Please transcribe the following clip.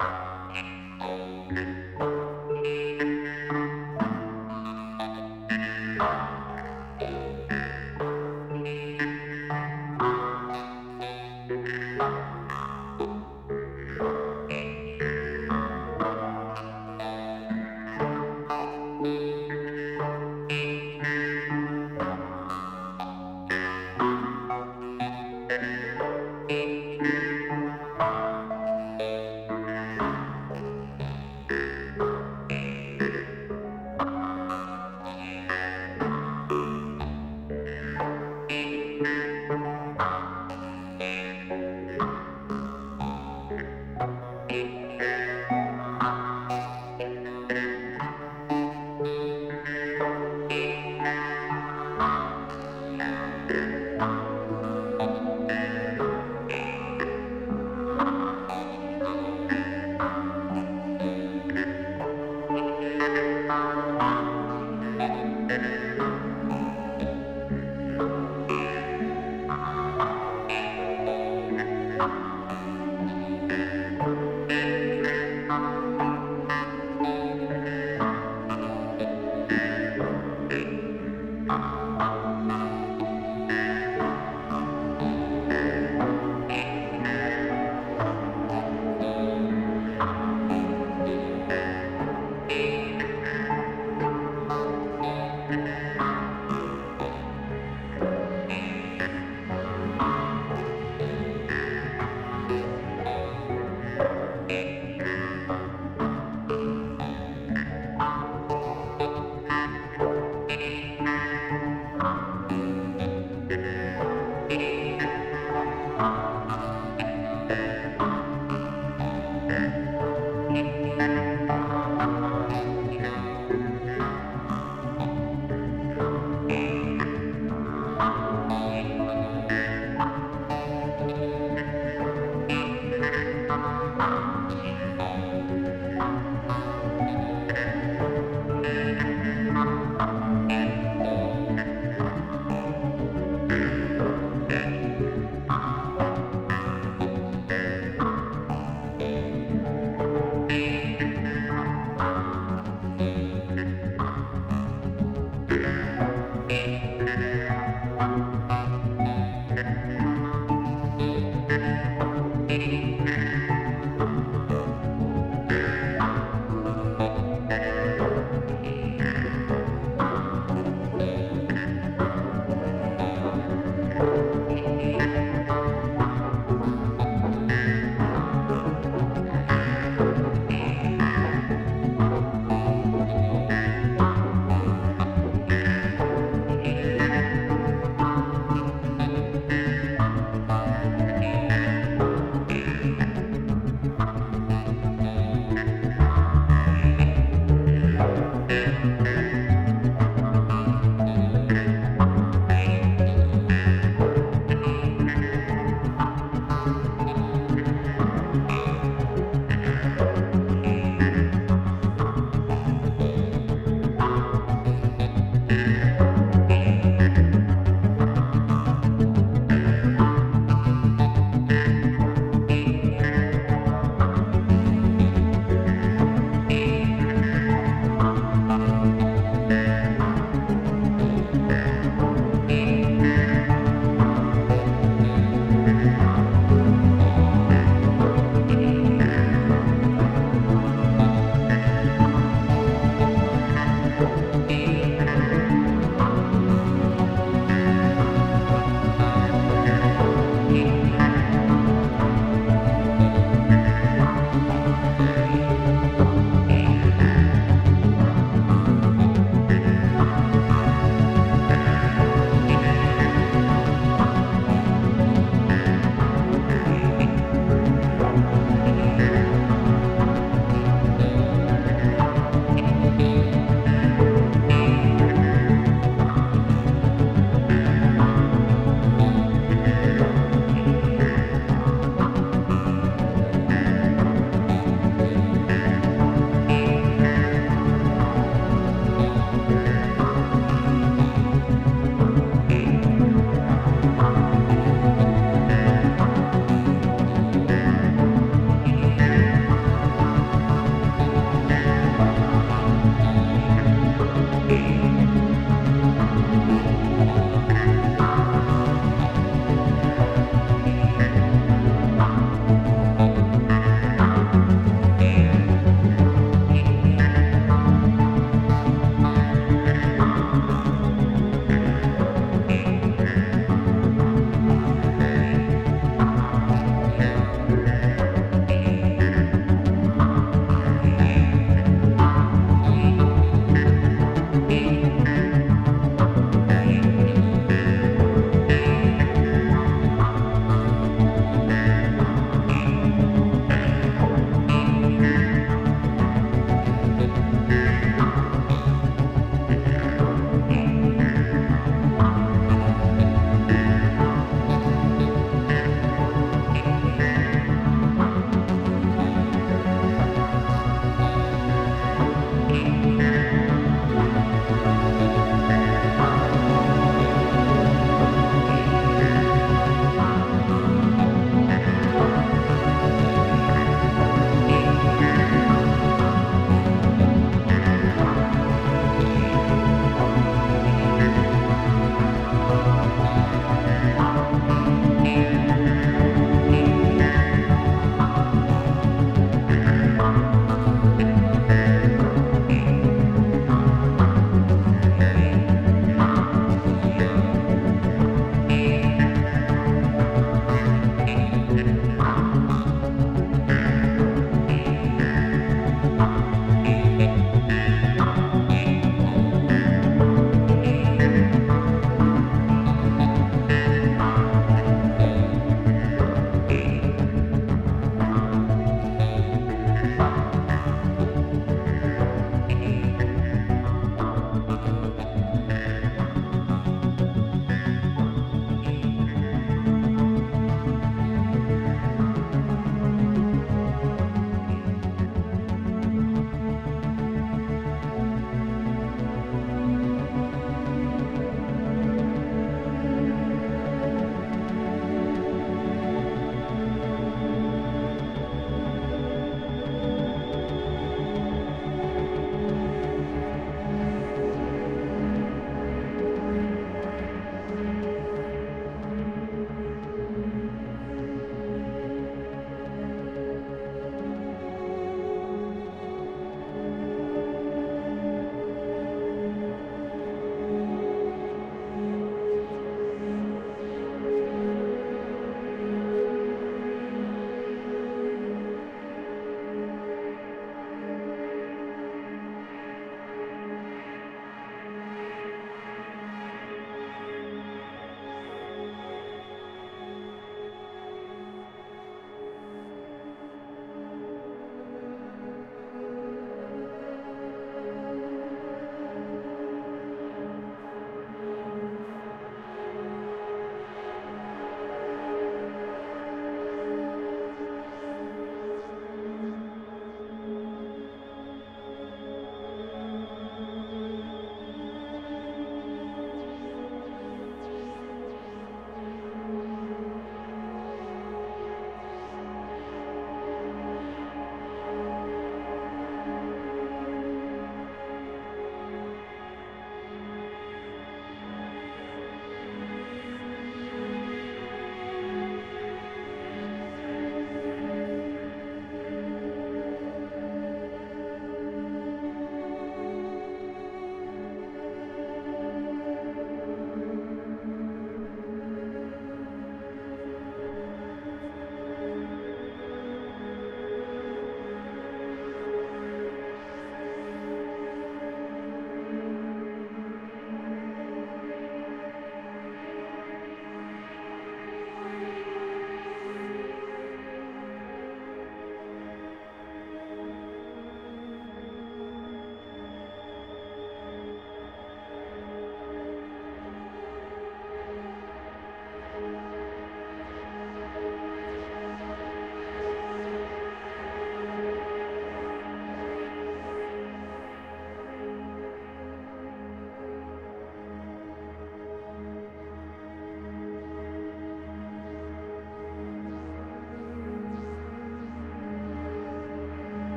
Bye.